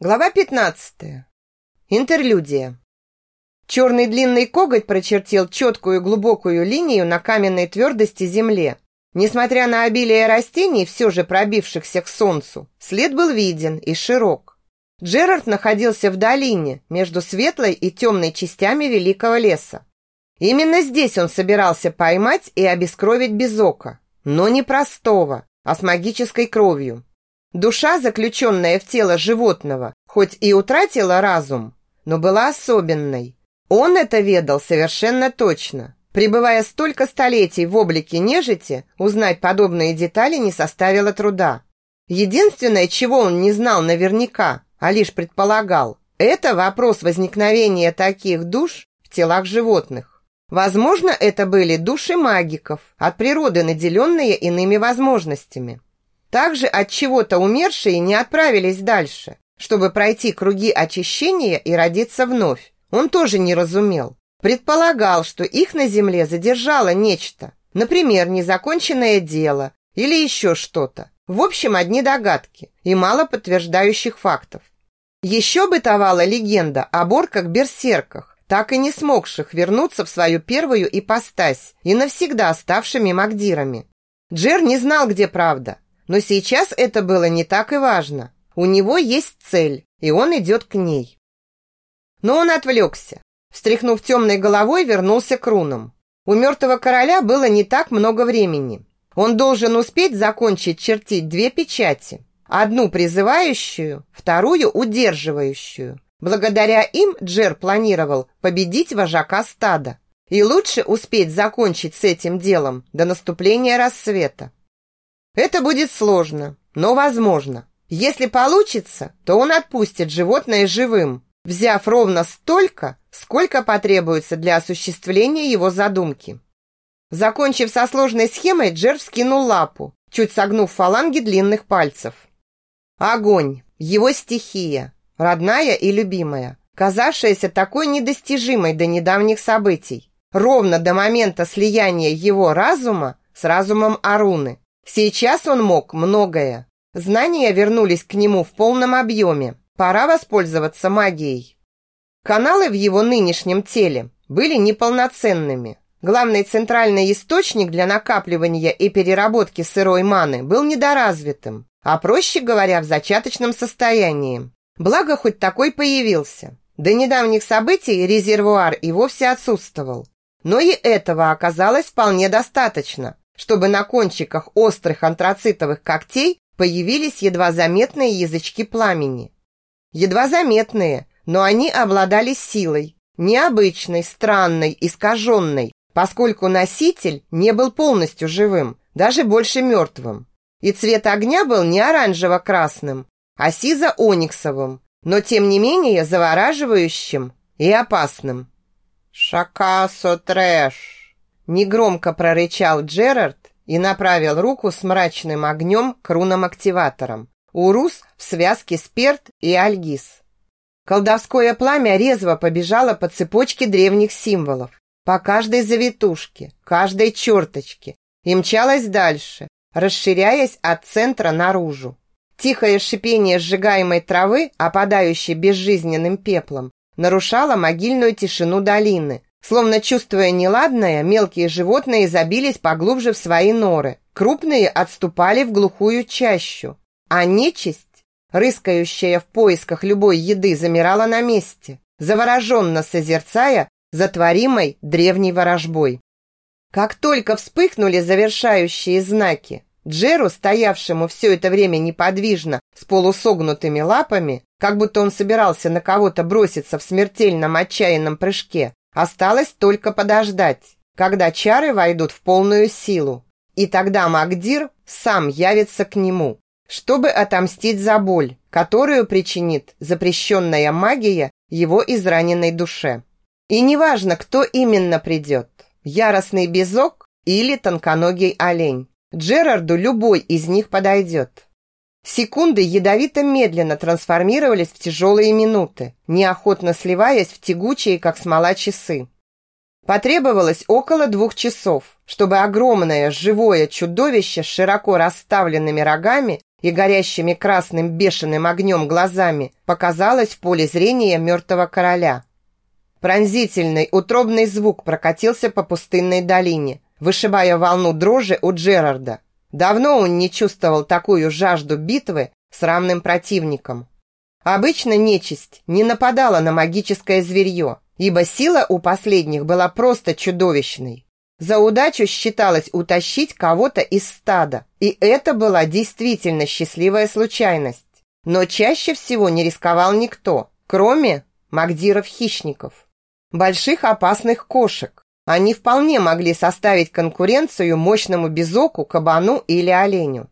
Глава 15. Интерлюдия. Черный длинный коготь прочертил четкую глубокую линию на каменной твердости земле. Несмотря на обилие растений, все же пробившихся к солнцу, след был виден и широк. Джерард находился в долине между светлой и темной частями великого леса. Именно здесь он собирался поймать и обескровить Безока, но не простого, а с магической кровью. Душа, заключенная в тело животного, хоть и утратила разум, но была особенной. Он это ведал совершенно точно. Пребывая столько столетий в облике нежити, узнать подобные детали не составило труда. Единственное, чего он не знал наверняка, а лишь предполагал, это вопрос возникновения таких душ в телах животных. Возможно, это были души магиков, от природы наделенные иными возможностями. Также от чего-то умершие не отправились дальше, чтобы пройти круги очищения и родиться вновь. Он тоже не разумел. Предполагал, что их на земле задержало нечто, например, незаконченное дело или еще что-то. В общем, одни догадки и мало подтверждающих фактов. Еще бытовала легенда о борках-берсерках, так и не смогших вернуться в свою первую ипостась и навсегда ставшими магдирами. Джер не знал, где правда, но сейчас это было не так и важно. У него есть цель, и он идет к ней. Но он отвлекся. Встряхнув темной головой, вернулся к рунам. У мертвого короля было не так много времени. Он должен успеть закончить чертить две печати. Одну призывающую, вторую удерживающую. Благодаря им Джер планировал победить вожака стада. И лучше успеть закончить с этим делом до наступления рассвета. Это будет сложно, но возможно. Если получится, то он отпустит животное живым, взяв ровно столько, сколько потребуется для осуществления его задумки. Закончив со сложной схемой, Джер вскинул лапу, чуть согнув фаланги длинных пальцев. Огонь, его стихия, родная и любимая, казавшаяся такой недостижимой до недавних событий, ровно до момента слияния его разума с разумом Аруны. Сейчас он мог многое. Знания вернулись к нему в полном объеме. Пора воспользоваться магией. Каналы в его нынешнем теле были неполноценными. Главный центральный источник для накапливания и переработки сырой маны был недоразвитым, а проще говоря, в зачаточном состоянии. Благо, хоть такой появился. До недавних событий резервуар и вовсе отсутствовал. Но и этого оказалось вполне достаточно, чтобы на кончиках острых антрацитовых когтей появились едва заметные язычки пламени. Едва заметные, но они обладали силой, необычной, странной, искаженной, поскольку носитель не был полностью живым, даже больше мертвым. И цвет огня был не оранжево-красным, а сизо-ониксовым, но тем не менее завораживающим и опасным. «Шакасо трэш!» Негромко прорычал Джерард и направил руку с мрачным огнем к рунам-активаторам. Урус в связке Сперт и Альгиз. Колдовское пламя резво побежало по цепочке древних символов, по каждой завитушке, каждой черточке и мчалось дальше, расширяясь от центра наружу. Тихое шипение сжигаемой травы, опадающей безжизненным пеплом, нарушало могильную тишину долины, Словно чувствуя неладное, мелкие животные забились поглубже в свои норы. Крупные отступали в глухую чащу. А нечисть, рыскающая в поисках любой еды, замирала на месте, завороженно созерцая затворимой древней ворожбой. Как только вспыхнули завершающие знаки, Джеру, стоявшему все это время неподвижно с полусогнутыми лапами, как будто он собирался на кого-то броситься в смертельном отчаянном прыжке, Осталось только подождать, когда чары войдут в полную силу. И тогда Магдир сам явится к нему, чтобы отомстить за боль, которую причинит запрещенная магия его израненной душе. И неважно, кто именно придет, яростный безок или тонконогий олень, Джерарду любой из них подойдет. Секунды ядовито-медленно трансформировались в тяжелые минуты, неохотно сливаясь в тягучие, как смола, часы. Потребовалось около двух часов, чтобы огромное живое чудовище с широко расставленными рогами и горящими красным бешеным огнем глазами показалась в поле зрения мертвого короля. Пронзительный, утробный звук прокатился по пустынной долине, вышибая волну дрожи у Джерарда. Давно он не чувствовал такую жажду битвы с равным противником. Обычно нечисть не нападала на магическое зверье, ибо сила у последних была просто чудовищной. За удачу считалось утащить кого-то из стада, и это была действительно счастливая случайность. Но чаще всего не рисковал никто, кроме магдиров-хищников. Больших опасных кошек. Они вполне могли составить конкуренцию мощному безоку, кабану или оленю.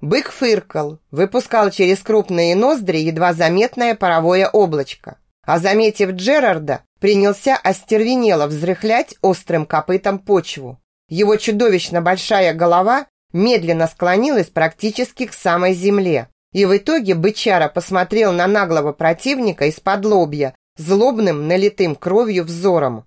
Бык фыркал, выпускал через крупные ноздри едва заметное паровое облачко, а заметив Джерарда, принялся остервенело взрыхлять острым копытом почву. Его чудовищно большая голова медленно склонилась практически к самой земле, и в итоге бычара посмотрел на наглого противника из-под лобья злобным, налитым кровью взором.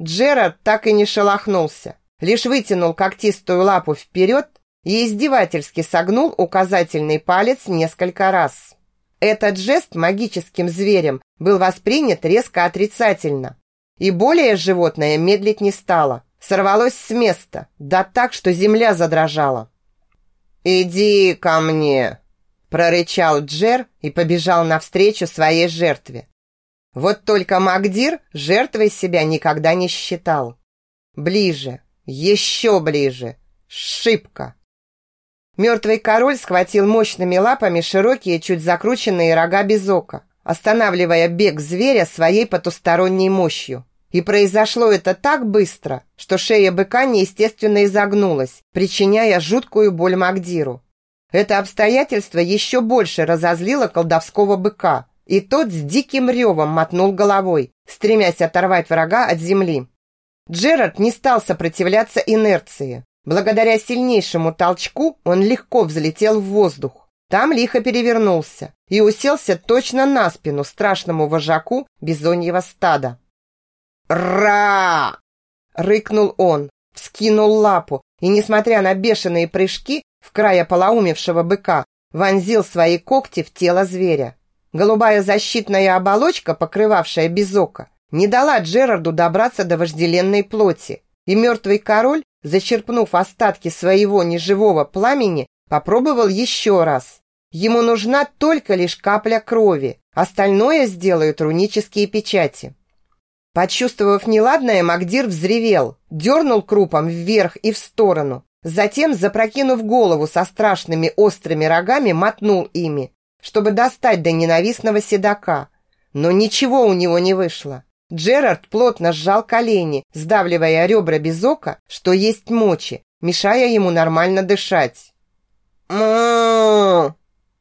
Джерард так и не шелохнулся, лишь вытянул когтистую лапу вперед и издевательски согнул указательный палец несколько раз. Этот жест магическим зверем был воспринят резко отрицательно. И более животное медлить не стало. Сорвалось с места, да так, что земля задрожала. «Иди ко мне!» прорычал Джер и побежал навстречу своей жертве. Вот только Магдир жертвой себя никогда не считал. Ближе, еще ближе, шибко. Мертвый король схватил мощными лапами широкие, чуть закрученные рога без ока, останавливая бег зверя своей потусторонней мощью. И произошло это так быстро, что шея быка неестественно изогнулась, причиняя жуткую боль Магдиру. Это обстоятельство еще больше разозлило колдовского быка, и тот с диким ревом мотнул головой, стремясь оторвать врага от земли. Джерард не стал сопротивляться инерции. Благодаря сильнейшему толчку он легко взлетел в воздух. Там лихо перевернулся и уселся точно на спину страшному вожаку бизоньего стада. «Ра!» – рыкнул он, вскинул лапу и, несмотря на бешеные прыжки в края полоумевшего быка, вонзил свои когти в тело зверя. Голубая защитная оболочка, покрывавшая безока, не дала Джерарду добраться до вожделенной плоти, и мертвый король зачерпнув остатки своего неживого пламени, попробовал еще раз. Ему нужна только лишь капля крови, остальное сделают рунические печати. Почувствовав неладное, Магдир взревел, дернул крупом вверх и в сторону, затем, запрокинув голову со страшными острыми рогами, мотнул ими, чтобы достать до ненавистного седока. Но ничего у него не вышло. Джерард плотно сжал колени, сдавливая ребра без ока, что есть мочи, мешая ему нормально дышать.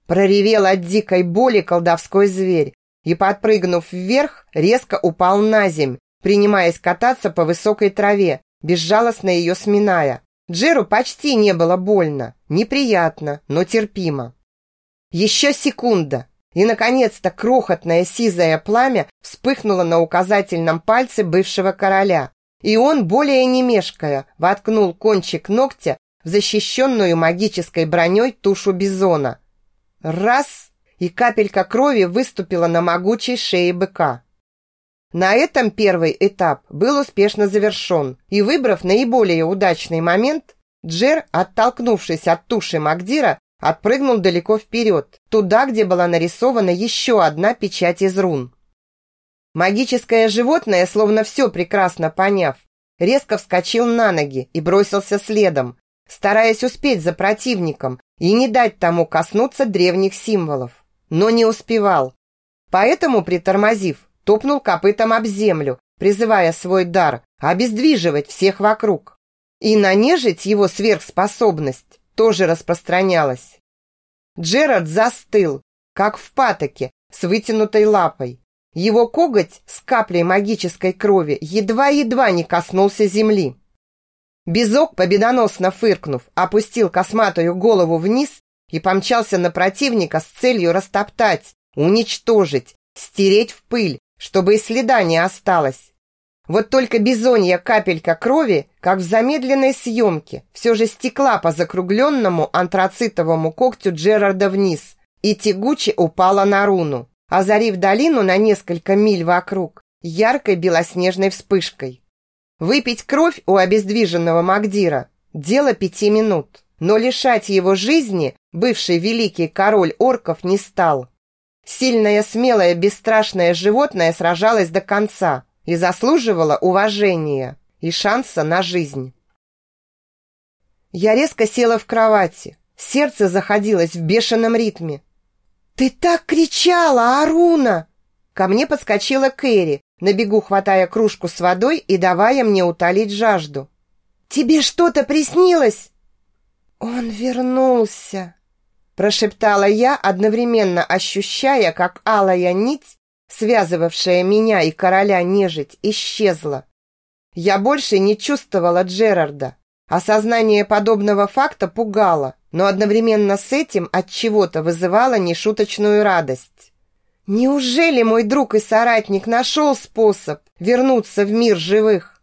Проревел от дикой боли колдовской зверь и, подпрыгнув вверх, резко упал на земь, принимаясь кататься по высокой траве, безжалостно ее сминая. Джеру почти не было больно, неприятно, но терпимо. Еще секунда, и, наконец-то, крохотное сизое пламя вспыхнуло на указательном пальце бывшего короля. И он, более не мешкая, воткнул кончик ногтя в защищенную магической броней тушу бизона. Раз, и капелька крови выступила на могучей шее быка. На этом первый этап был успешно завершен, и выбрав наиболее удачный момент, Джер, оттолкнувшись от туши Магдира, отпрыгнул далеко вперед, туда, где была нарисована еще одна печать из рун. Магическое животное, словно все прекрасно поняв, резко вскочил на ноги и бросился следом, стараясь успеть за противником и не дать тому коснуться древних символов. Но не успевал. Поэтому, притормозив, топнул копытом об землю, призывая свой дар обездвиживать всех вокруг. И на его сверхспособность тоже распространялась. Джерард застыл, как в патоке, с вытянутой лапой. Его коготь с каплей магической крови едва-едва не коснулся земли. Безок, победоносно фыркнув, опустил косматую голову вниз и помчался на противника с целью растоптать, уничтожить, стереть в пыль, чтобы и следа не осталось. Вот только бизонья капелька крови, как в замедленной съемке, все же стекла по закругленному антрацитовому когтю Джерарда вниз и тягуче упала на руну, озарив долину на несколько миль вокруг яркой белоснежной вспышкой. Выпить кровь у обездвиженного Магдира – дело пяти минут, но лишать его жизни бывший великий король орков не стал. Сильное, смелое, бесстрашное животное сражалось до конца – и заслуживала уважения и шанса на жизнь. Я резко села в кровати. Сердце заходилось в бешеном ритме. «Ты так кричала, Аруна!» Ко мне подскочила Кэрри, на бегу хватая кружку с водой и давая мне утолить жажду. «Тебе что-то приснилось?» «Он вернулся!» Прошептала я, одновременно ощущая, как алая нить связывавшая меня и короля нежить, исчезла. Я больше не чувствовала Джерарда. Осознание подобного факта пугало, но одновременно с этим от чего-то вызывало нешуточную радость. Неужели мой друг и соратник нашел способ вернуться в мир живых?